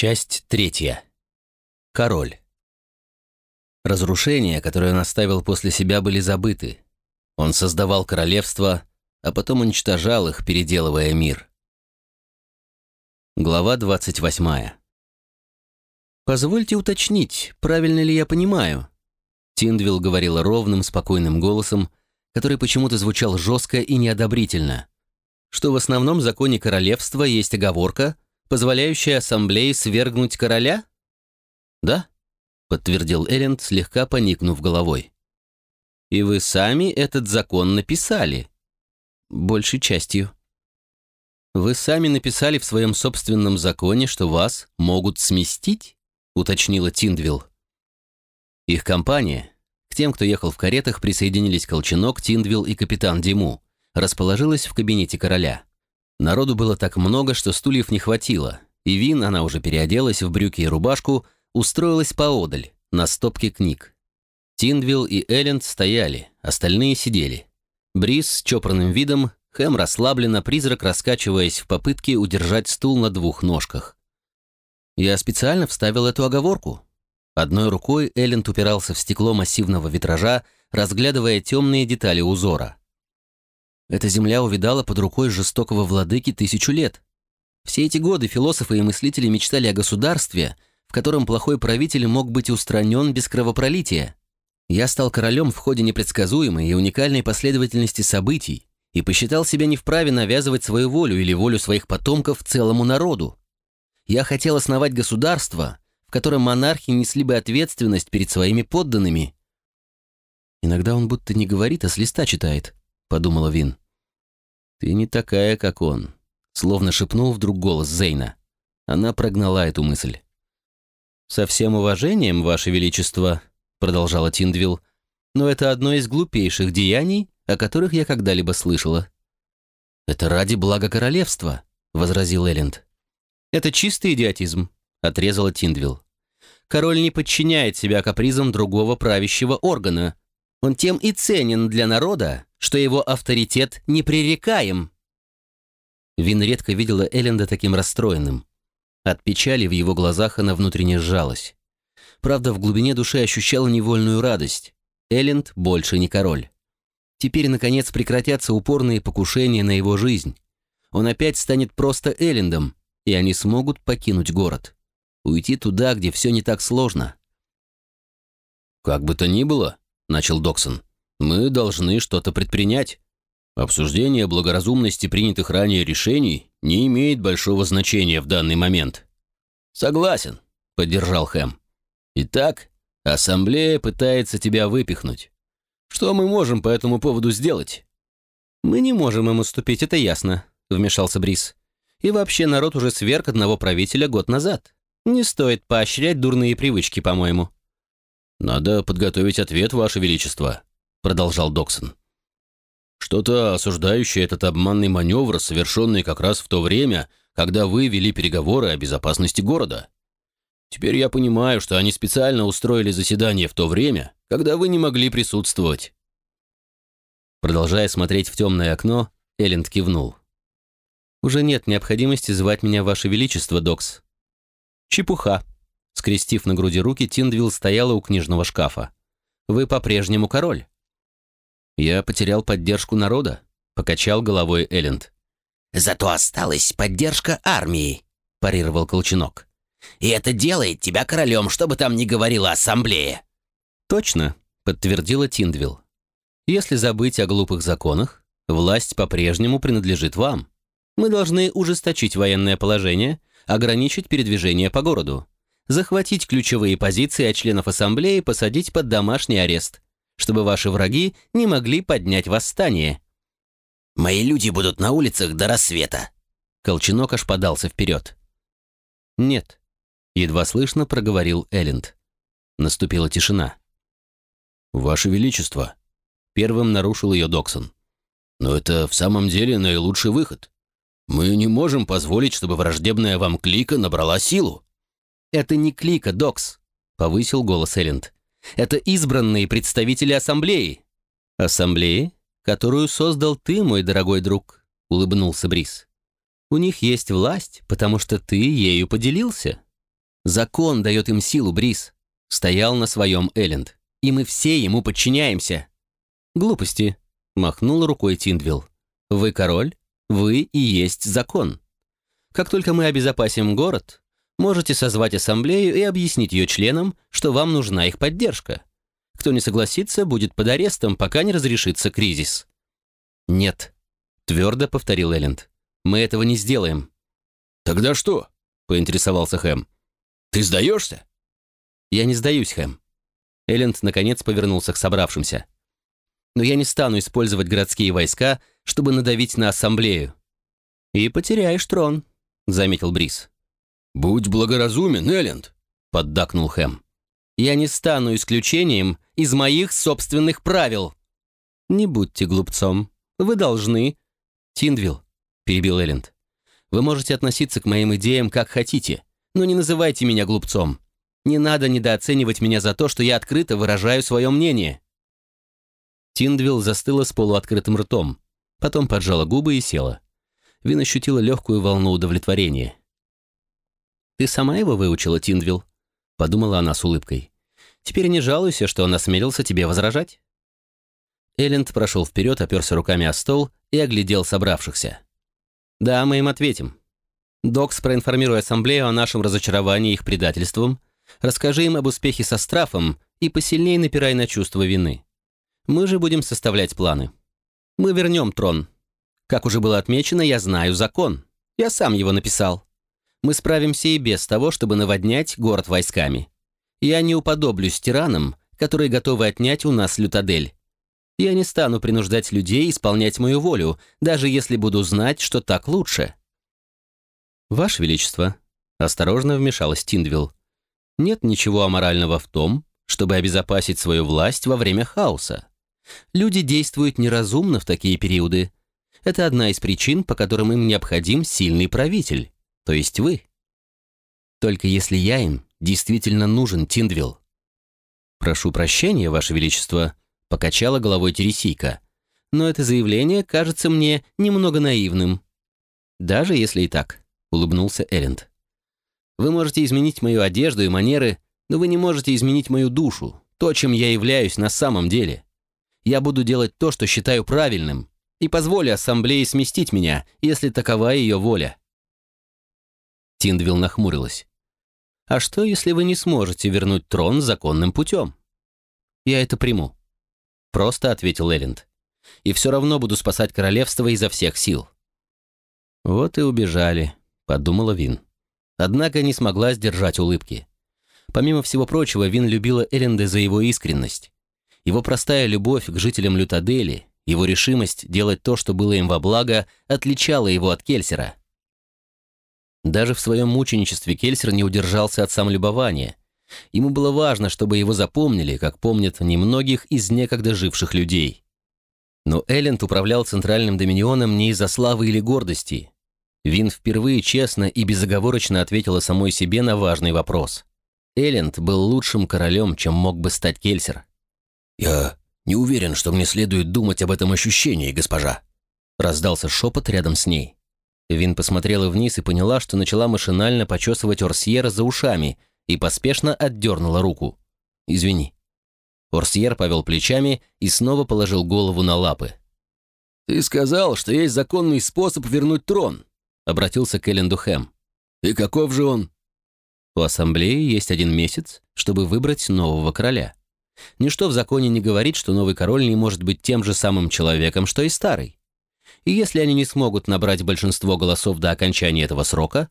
Часть третья. Король. Разрушения, которые он оставил после себя, были забыты. Он создавал королевства, а потом уничтожал их, переделывая мир. Глава 28. «Позвольте уточнить, правильно ли я понимаю?» Тиндвилл говорила ровным, спокойным голосом, который почему-то звучал жестко и неодобрительно, что в основном законе королевства есть оговорка, позволяющая ассамблее свергнуть короля? Да, подтвердил Элленд, слегка поникнув головой. И вы сами этот закон написали? Большей частью. Вы сами написали в своем собственном законе, что вас могут сместить? уточнила Тиндвилл. Их компания, к тем, кто ехал в каретах, присоединились Колченок, Тиндвилл и капитан Диму, расположилась в кабинете короля. Народу было так много, что стульев не хватило, и Вин, она уже переоделась в брюки и рубашку, устроилась поодаль, на стопке книг. Тиндвилл и Элленд стояли, остальные сидели. Брис с чопорным видом, Хэм расслабленно, призрак раскачиваясь в попытке удержать стул на двух ножках. Я специально вставил эту оговорку. Одной рукой Элленд упирался в стекло массивного витража, разглядывая темные детали узора. Эта земля увидала под рукой жестокого владыки тысячу лет. Все эти годы философы и мыслители мечтали о государстве, в котором плохой правитель мог быть устранен без кровопролития. Я стал королем в ходе непредсказуемой и уникальной последовательности событий и посчитал себя не вправе навязывать свою волю или волю своих потомков целому народу. Я хотел основать государство, в котором монархи несли бы ответственность перед своими подданными. Иногда он будто не говорит, а с листа читает. — подумала Вин. «Ты не такая, как он», — словно шепнул вдруг голос Зейна. Она прогнала эту мысль. «Со всем уважением, Ваше Величество», — продолжала Тиндвилл, «но это одно из глупейших деяний, о которых я когда-либо слышала». «Это ради блага королевства», — возразил Элленд. «Это чистый идиотизм», — отрезала Тиндвилл. «Король не подчиняет себя капризам другого правящего органа. Он тем и ценен для народа, что его авторитет непререкаем. Вин редко видела Элленда таким расстроенным. От печали в его глазах она внутренне сжалась. Правда, в глубине души ощущала невольную радость. Элленд больше не король. Теперь, наконец, прекратятся упорные покушения на его жизнь. Он опять станет просто Эллендом, и они смогут покинуть город. Уйти туда, где все не так сложно. «Как бы то ни было», — начал Доксон, мы должны что-то предпринять. Обсуждение благоразумности принятых ранее решений не имеет большого значения в данный момент. Согласен, поддержал Хэм. Итак, ассамблея пытается тебя выпихнуть. Что мы можем по этому поводу сделать? Мы не можем им уступить, это ясно, вмешался Брис. И вообще народ уже сверг одного правителя год назад. Не стоит поощрять дурные привычки, по-моему. Надо подготовить ответ, Ваше Величество, — продолжал Доксон. «Что-то осуждающее этот обманный маневр, совершенный как раз в то время, когда вы вели переговоры о безопасности города. Теперь я понимаю, что они специально устроили заседание в то время, когда вы не могли присутствовать». Продолжая смотреть в темное окно, Элленд кивнул. «Уже нет необходимости звать меня Ваше Величество, Докс». «Чепуха», — скрестив на груди руки, Тиндвилл стояла у книжного шкафа. «Вы по-прежнему король». «Я потерял поддержку народа», — покачал головой Элленд. «Зато осталась поддержка армии», — парировал Колченок. «И это делает тебя королем, что бы там ни говорила ассамблея». «Точно», — подтвердила Тиндвилл. «Если забыть о глупых законах, власть по-прежнему принадлежит вам. Мы должны ужесточить военное положение, ограничить передвижение по городу, захватить ключевые позиции, а членов ассамблеи посадить под домашний арест, чтобы ваши враги не могли поднять восстание». «Мои люди будут на улицах до рассвета». Колченок аж подался вперед. «Нет», — едва слышно проговорил Элленд. Наступила тишина. «Ваше Величество», — первым нарушил ее Доксон. «Но это в самом деле наилучший выход. Мы не можем позволить, чтобы враждебная вам клика набрала силу». «Это не клика, Докс», — повысил голос Элленд. Это избранные представители ассамблеи. Ассамблеи, которую создал ты, мой дорогой друг, улыбнулся Брис. У них есть власть, потому что ты ею поделился. Закон дает им силу, Брис. Стоял на своем Элленд. И мы все ему подчиняемся. Глупости, махнул рукой Тиндвилл. Вы король, вы и есть закон. Как только мы обезопасим город, можете созвать ассамблею и объяснить ее членам, что вам нужна их поддержка. Кто не согласится, будет под арестом, пока не разрешится кризис. Нет, твердо повторил Элленд. Мы этого не сделаем. Тогда что? поинтересовался Хэм. Ты сдаешься? Я не сдаюсь, Хэм. Элленд наконец повернулся к собравшимся. Но я не стану использовать городские войска, чтобы надавить на ассамблею. И потеряешь трон, заметил Брис. Будь благоразумен, Элленд, поддакнул Хэм. Я не стану исключением из моих собственных правил. Не будьте глупцом. Вы должны. Тиндвилл, перебил Элленд. Вы можете относиться к моим идеям как хотите, но не называйте меня глупцом. Не надо недооценивать меня за то, что я открыто выражаю свое мнение. Тиндвилл застыла с полуоткрытым ртом, потом поджала губы и села. Вин ощутила легкую волну удовлетворения. «Ты сама его выучила, Тиндвилл?» подумала она с улыбкой. «Теперь не жалуйся, что он осмелился тебе возражать». Элленд прошел вперед, оперся руками о стол и оглядел собравшихся. «Да, мы им ответим. Докс, проинформируй ассамблею о нашем разочаровании их предательством, расскажи им об успехе со страфом и посильнее напирай на чувство вины. Мы же будем составлять планы. Мы вернем трон. Как уже было отмечено, я знаю закон. Я сам его написал мы справимся и без того, чтобы наводнять город войсками. Я не уподоблюсь тиранам, которые готовы отнять у нас лютадель. Я не стану принуждать людей исполнять мою волю, даже если буду знать, что так лучше. Ваше Величество, осторожно вмешалась Тиндвилл, нет ничего аморального в том, чтобы обезопасить свою власть во время хаоса. Люди действуют неразумно в такие периоды. Это одна из причин, по которым им необходим сильный правитель то есть вы. Только если я им действительно нужен, Тиндвилл. Прошу прощения, Ваше Величество, покачала головой Тересийка. Но это заявление кажется мне немного наивным. Даже если и так, улыбнулся Элленд. Вы можете изменить мою одежду и манеры, но вы не можете изменить мою душу, то, чем я являюсь на самом деле. Я буду делать то, что считаю правильным, и позволю ассамблее сместить меня, если такова ее воля. Тиндвилл нахмурилась. «А что, если вы не сможете вернуть трон законным путем?» «Я это приму», — просто ответил Элленд. «И все равно буду спасать королевство изо всех сил». «Вот и убежали», — подумала Вин. Однако не смогла сдержать улыбки. Помимо всего прочего, Вин любила Элленда за его искренность. Его простая любовь к жителям Лютадели, его решимость делать то, что было им во благо, отличала его от Кельсера. Даже в своем мученичестве Кельсер не удержался от самолюбования. Ему было важно, чтобы его запомнили, как помнят немногих из некогда живших людей. Но Элленд управлял Центральным Доминионом не из-за славы или гордости. Вин впервые честно и безоговорочно ответила самой себе на важный вопрос. Элленд был лучшим королем, чем мог бы стать Кельсер. «Я не уверен, что мне следует думать об этом ощущении, госпожа», раздался шепот рядом с ней. Вин посмотрела вниз и поняла, что начала машинально почесывать Орсьера за ушами и поспешно отдернула руку. «Извини». Орсьер повел плечами и снова положил голову на лапы. «Ты сказал, что есть законный способ вернуть трон», — обратился к Элленду Хэм. «И каков же он?» «У ассамблеи есть один месяц, чтобы выбрать нового короля. Ничто в законе не говорит, что новый король не может быть тем же самым человеком, что и старый и если они не смогут набрать большинство голосов до окончания этого срока,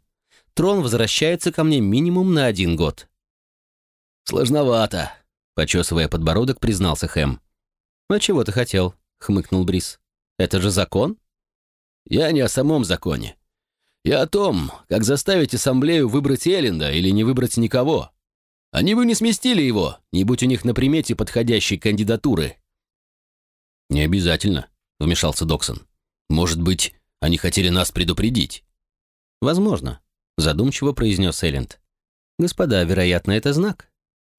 трон возвращается ко мне минимум на один год. «Сложновато», — почесывая подбородок, признался Хэм. «А чего ты хотел?» — хмыкнул Брис. «Это же закон?» «Я не о самом законе. Я о том, как заставить ассамблею выбрать Элленда или не выбрать никого. Они бы не сместили его, не будь у них на примете подходящей кандидатуры». «Не обязательно», — вмешался Доксон. Может быть, они хотели нас предупредить?» «Возможно», — задумчиво произнес Элленд. «Господа, вероятно, это знак.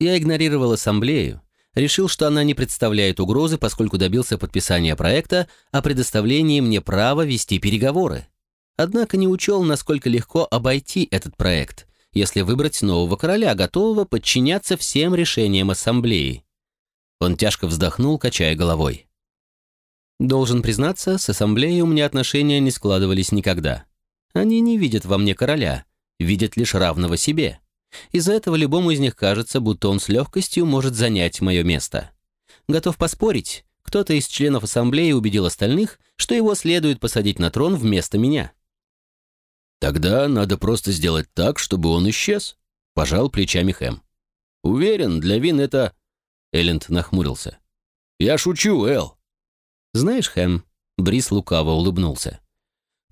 Я игнорировал ассамблею, решил, что она не представляет угрозы, поскольку добился подписания проекта о предоставлении мне права вести переговоры. Однако не учел, насколько легко обойти этот проект, если выбрать нового короля, готового подчиняться всем решениям ассамблеи. Он тяжко вздохнул, качая головой. Должен признаться, с ассамблеей у меня отношения не складывались никогда. Они не видят во мне короля, видят лишь равного себе. Из-за этого любому из них кажется, будто он с легкостью может занять мое место. Готов поспорить, кто-то из членов ассамблеи убедил остальных, что его следует посадить на трон вместо меня. «Тогда надо просто сделать так, чтобы он исчез», — пожал плечами Хэм. «Уверен, для Вин это...» Элленд нахмурился. «Я шучу, Эл». «Знаешь, Хэм...» — Брис лукаво улыбнулся.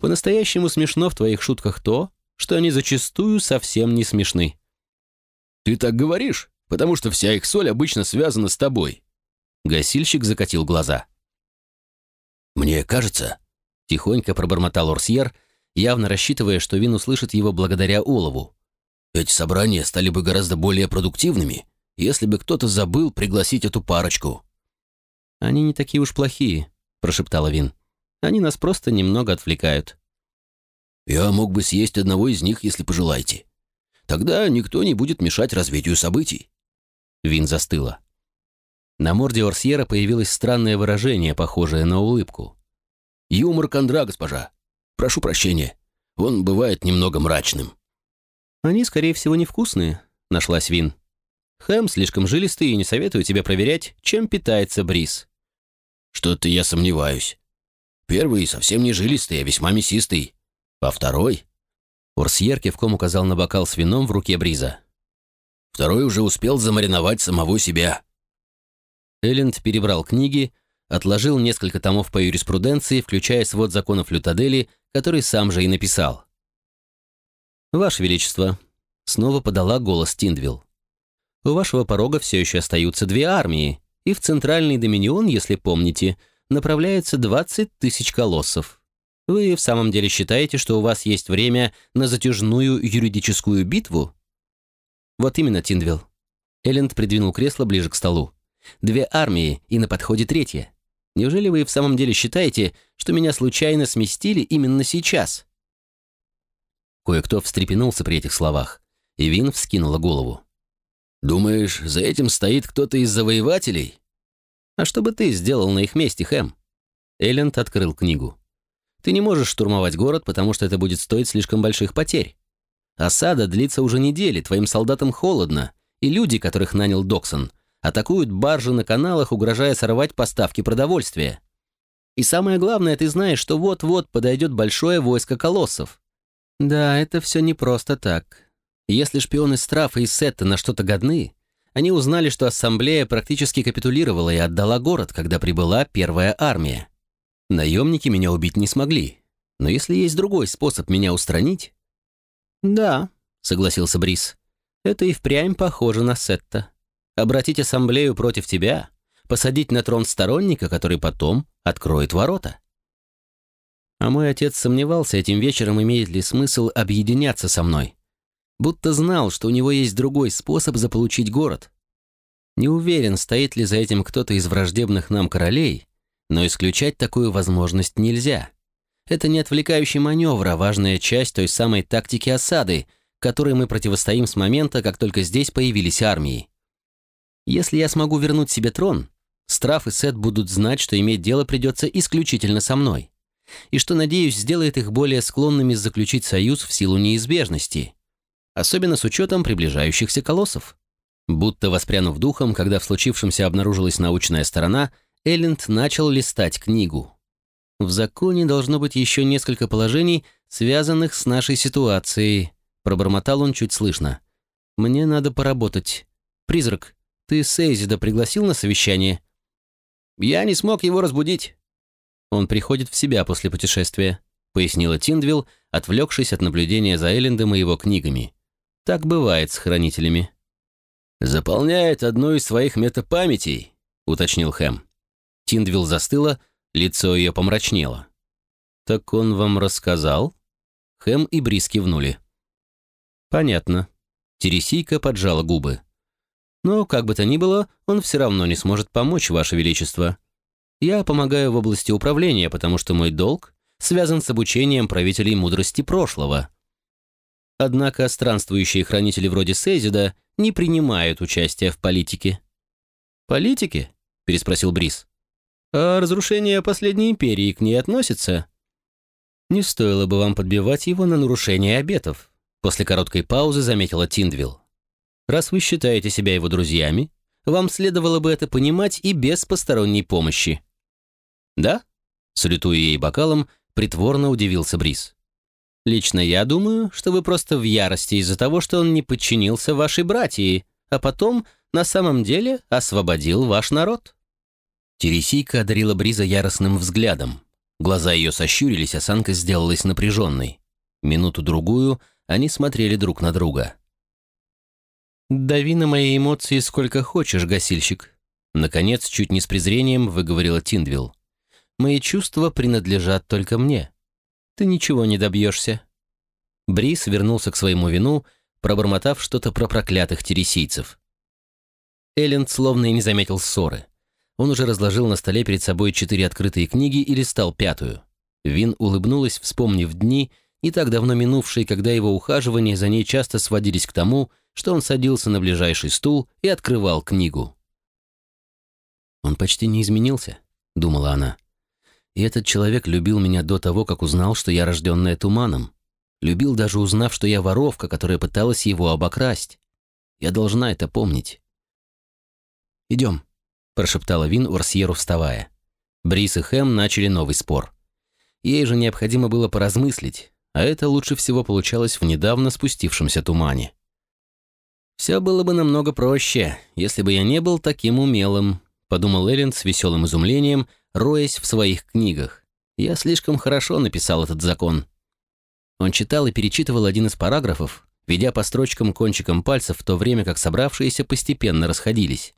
«По-настоящему смешно в твоих шутках то, что они зачастую совсем не смешны». «Ты так говоришь, потому что вся их соль обычно связана с тобой». Гасильщик закатил глаза. «Мне кажется...» — тихонько пробормотал Орсьер — явно рассчитывая, что Вин услышит его благодаря Олову. «Эти собрания стали бы гораздо более продуктивными, если бы кто-то забыл пригласить эту парочку». «Они не такие уж плохие», — прошептала Вин. «Они нас просто немного отвлекают». «Я мог бы съесть одного из них, если пожелаете. Тогда никто не будет мешать развитию событий». Вин застыла. На морде Орсьера появилось странное выражение, похожее на улыбку. «Юмор кондра, госпожа. Прошу прощения. Он бывает немного мрачным». «Они, скорее всего, невкусные», — нашлась Вин. «Хэм слишком жилистый и не советую тебе проверять, чем питается Бриз». «Что-то я сомневаюсь. Первый совсем не жилистый, а весьма мясистый. А второй...» Урсьер кивком указал на бокал с вином в руке Бриза. «Второй уже успел замариновать самого себя». Элленд перебрал книги, отложил несколько томов по юриспруденции, включая свод законов Лютадели, который сам же и написал. «Ваше Величество», — снова подала голос Тиндвилл. «У вашего порога все еще остаются две армии, и в Центральный Доминион, если помните, направляется 20 тысяч колоссов. Вы в самом деле считаете, что у вас есть время на затяжную юридическую битву?» «Вот именно, Тиндвилл». Элленд придвинул кресло ближе к столу. «Две армии, и на подходе третья. Неужели вы в самом деле считаете, что меня случайно сместили именно сейчас?» Кое-кто встрепенулся при этих словах, и Вин вскинула голову. «Думаешь, за этим стоит кто-то из завоевателей?» «А что бы ты сделал на их месте, Хэм?» Элленд открыл книгу. «Ты не можешь штурмовать город, потому что это будет стоить слишком больших потерь. Осада длится уже недели, твоим солдатам холодно, и люди, которых нанял Доксон, атакуют баржи на каналах, угрожая сорвать поставки продовольствия. И самое главное, ты знаешь, что вот-вот подойдет большое войско колоссов. Да, это все не просто так. Если шпионы Страфа и Сетта на что-то годны, они узнали, что ассамблея практически капитулировала и отдала город, когда прибыла первая армия. Наемники меня убить не смогли, но если есть другой способ меня устранить... Да, согласился Брис. Это и впрямь похоже на Сетта обратить ассамблею против тебя, посадить на трон сторонника, который потом откроет ворота. А мой отец сомневался этим вечером, имеет ли смысл объединяться со мной. Будто знал, что у него есть другой способ заполучить город. Не уверен, стоит ли за этим кто-то из враждебных нам королей, но исключать такую возможность нельзя. Это не отвлекающий маневр, а важная часть той самой тактики осады, которой мы противостоим с момента, как только здесь появились армии. Если я смогу вернуть себе трон, Страф и Сет будут знать, что иметь дело придется исключительно со мной. И что, надеюсь, сделает их более склонными заключить союз в силу неизбежности. Особенно с учетом приближающихся колоссов. Будто воспрянув духом, когда в случившемся обнаружилась научная сторона, Элленд начал листать книгу. В законе должно быть еще несколько положений, связанных с нашей ситуацией. Пробормотал он чуть слышно. «Мне надо поработать. Призрак, ты Сейзида пригласил на совещание?» «Я не смог его разбудить». «Он приходит в себя после путешествия», — пояснила Тиндвилл, отвлекшись от наблюдения за Эллендом и его книгами. «Так бывает с хранителями». «Заполняет одну из своих метапамятей», — уточнил Хэм. Тиндвилл застыла, лицо ее помрачнело. «Так он вам рассказал?» Хэм и Брис кивнули. «Понятно». Тересийка поджала губы. Но, как бы то ни было, он все равно не сможет помочь, Ваше Величество. Я помогаю в области управления, потому что мой долг связан с обучением правителей мудрости прошлого». Однако странствующие хранители вроде Сейзида не принимают участия в политике. «Политике?» — переспросил Брис. «А разрушение последней империи к ней относится?» «Не стоило бы вам подбивать его на нарушение обетов», после короткой паузы заметила Тиндвилл. «Раз вы считаете себя его друзьями, вам следовало бы это понимать и без посторонней помощи». «Да?» — салютуя ей бокалом, притворно удивился Брис. «Лично я думаю, что вы просто в ярости из-за того, что он не подчинился вашей братьи, а потом на самом деле освободил ваш народ». Тересийка одарила Бриза яростным взглядом. Глаза ее сощурились, осанка сделалась напряженной. Минуту-другую они смотрели друг на друга. «Дави на мои эмоции сколько хочешь, гасильщик», Наконец, чуть не с презрением выговорила Тиндвилл. «Мои чувства принадлежат только мне. Ты ничего не добьешься». Брис вернулся к своему вину, пробормотав что-то про проклятых тересийцев. Элленд словно и не заметил ссоры. Он уже разложил на столе перед собой четыре открытые книги и листал пятую. Вин улыбнулась, вспомнив дни, не так давно минувшие, когда его ухаживания за ней часто сводились к тому, что он садился на ближайший стул и открывал книгу. «Он почти не изменился», — думала она. «И этот человек любил меня до того, как узнал, что я рожденная туманом. Любил даже узнав, что я воровка, которая пыталась его обокрасть. Я должна это помнить». «Идем», прошептала Вин Орсьеру, вставая. Брис и Хэм начали новый спор. Ей же необходимо было поразмыслить, а это лучше всего получалось в недавно спустившемся тумане. «Все было бы намного проще, если бы я не был таким умелым», подумал Элленд с веселым изумлением, роясь в своих книгах. «Я слишком хорошо написал этот закон». Он читал и перечитывал один из параграфов, ведя по строчкам кончиком пальцев в то время, как собравшиеся постепенно расходились.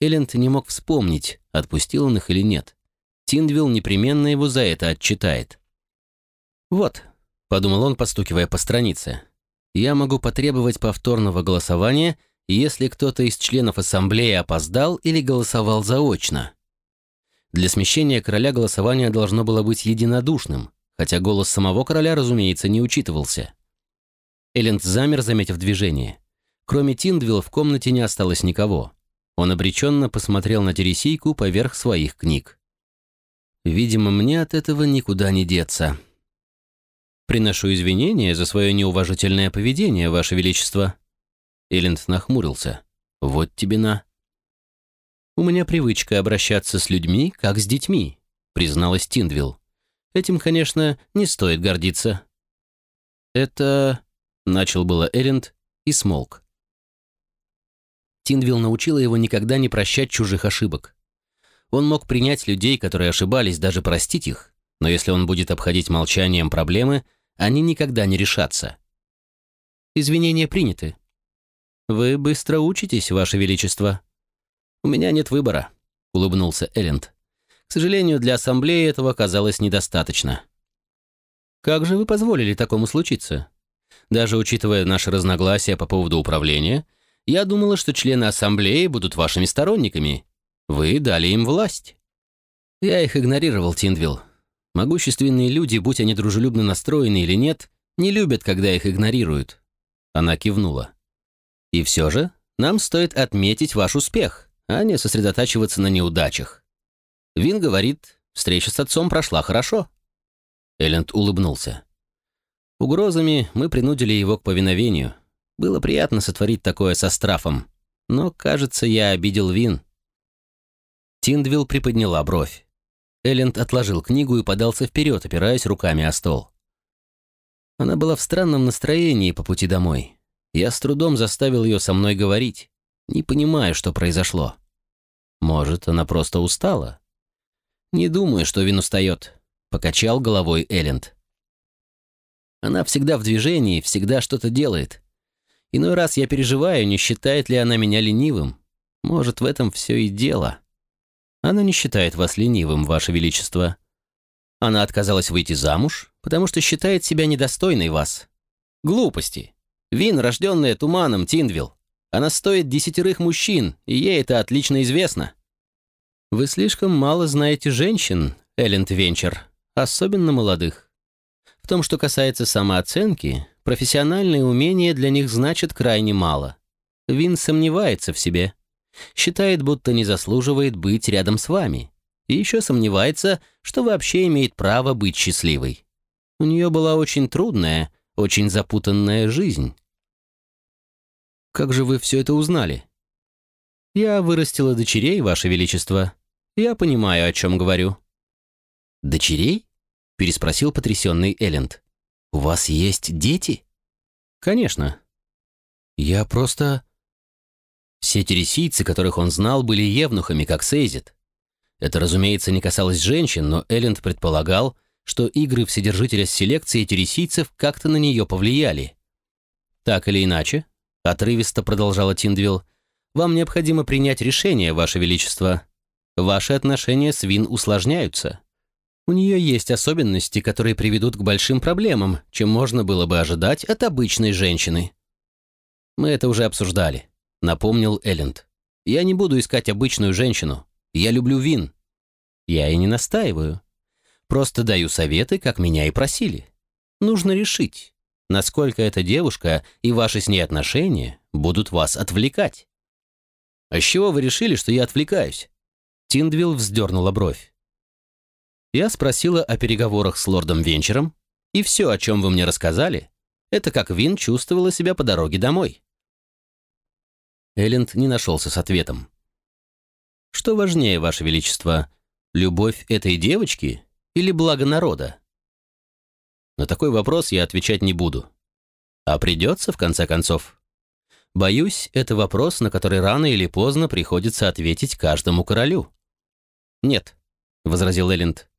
Элленд не мог вспомнить, отпустил он их или нет. Тиндвилл непременно его за это отчитает. «Вот», — подумал он, постукивая по странице, «я могу потребовать повторного голосования, если кто-то из членов ассамблеи опоздал или голосовал заочно». Для смещения короля голосование должно было быть единодушным, хотя голос самого короля, разумеется, не учитывался. Элленд замер, заметив движение. Кроме Тиндвилла в комнате не осталось никого. Он обреченно посмотрел на Тересийку поверх своих книг. «Видимо, мне от этого никуда не деться. Приношу извинения за свое неуважительное поведение, Ваше Величество». Элленд нахмурился. «Вот тебе на». «У меня привычка обращаться с людьми, как с детьми», призналась Тиндвилл. «Этим, конечно, не стоит гордиться». «Это...» — начал было Элленд и смолк. Тиндвилл научила его никогда не прощать чужих ошибок. Он мог принять людей, которые ошибались, даже простить их, но если он будет обходить молчанием проблемы, они никогда не решатся. Извинения приняты. Вы быстро учитесь, Ваше Величество. У меня нет выбора, улыбнулся Элленд. К сожалению, для ассамблеи этого оказалось недостаточно. Как же вы позволили такому случиться? Даже учитывая наши разногласия по поводу управления, я думала, что члены ассамблеи будут вашими сторонниками. Вы дали им власть». Я их игнорировал, Тиндвилл. Могущественные люди, будь они дружелюбно настроены или нет, не любят, когда их игнорируют. Она кивнула. И все же нам стоит отметить ваш успех, а не сосредотачиваться на неудачах. Вин говорит, встреча с отцом прошла хорошо. Элленд улыбнулся. Угрозами мы принудили его к повиновению. Было приятно сотворить такое со Страфом, но, кажется, я обидел Вин. Тиндвилл приподняла бровь. Элленд отложил книгу и подался вперед, опираясь руками о стол. Она была в странном настроении по пути домой. Я с трудом заставил ее со мной говорить, не понимая, что произошло. Может, она просто устала? Не думаю, что Вин устает, покачал головой Элленд. Она всегда в движении, всегда что-то делает. Иной раз я переживаю, не считает ли она меня ленивым. Может, в этом все и дело. Она не считает вас ленивым, ваше величество. Она отказалась выйти замуж, потому что считает себя недостойной вас. Глупости. Вин, рожденная туманом, Тиндвилл. Она стоит десятерых мужчин, и ей это отлично известно. Вы слишком мало знаете женщин, Элленд Венчер, особенно молодых. В том, что касается самооценки, профессиональные умения для них значат крайне мало. Вин сомневается в себе. Считает, будто не заслуживает быть рядом с вами. И еще сомневается, что вообще имеет право быть счастливой. У нее была очень трудная, очень запутанная жизнь. «Как же вы все это узнали?» «Я вырастила дочерей, Ваше Величество. Я понимаю, о чем говорю». «Дочерей?» — переспросил потрясенный Элленд. «У вас есть дети?» «Конечно». «Я просто...» Все тересийцы, которых он знал, были евнухами, как Сейзит. Это, разумеется, не касалось женщин, но Элленд предполагал, что игры Вседержителя с селекцией тересийцев как-то на нее повлияли. «Так или иначе», — отрывисто продолжала Тиндвилл, «вам необходимо принять решение, Ваше Величество. Ваши отношения с Вин усложняются. У нее есть особенности, которые приведут к большим проблемам, чем можно было бы ожидать от обычной женщины». «Мы это уже обсуждали», — напомнил Элленд. «Я не буду искать обычную женщину. Я люблю Вин». «Я и не настаиваю. Просто даю советы, как меня и просили. Нужно решить, насколько эта девушка и ваши с ней отношения будут вас отвлекать. А с чего вы решили, что я отвлекаюсь? Тиндвилл вздернула бровь. Я спросила о переговорах с лордом Венчером, и все, о чем вы мне рассказали, это как Вин чувствовала себя по дороге домой. Элленд не нашелся с ответом. Что важнее, Ваше Величество, любовь этой девочки или благо народа? На такой вопрос я отвечать не буду. А придется, в конце концов. Боюсь, это вопрос, на который рано или поздно приходится ответить каждому королю. «Нет», — возразил Элленд.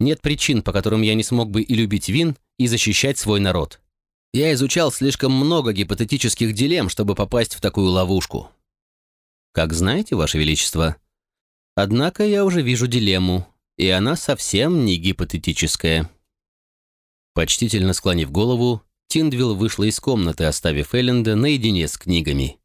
«Нет причин, по которым я не смог бы и любить Вин, и защищать свой народ. Я изучал слишком много гипотетических дилемм, чтобы попасть в такую ловушку». «Как знаете, Ваше Величество. Однако я уже вижу дилемму, и она совсем не гипотетическая. Почтительно склонив голову, Тиндвилл вышла из комнаты, оставив Элленда наедине с книгами.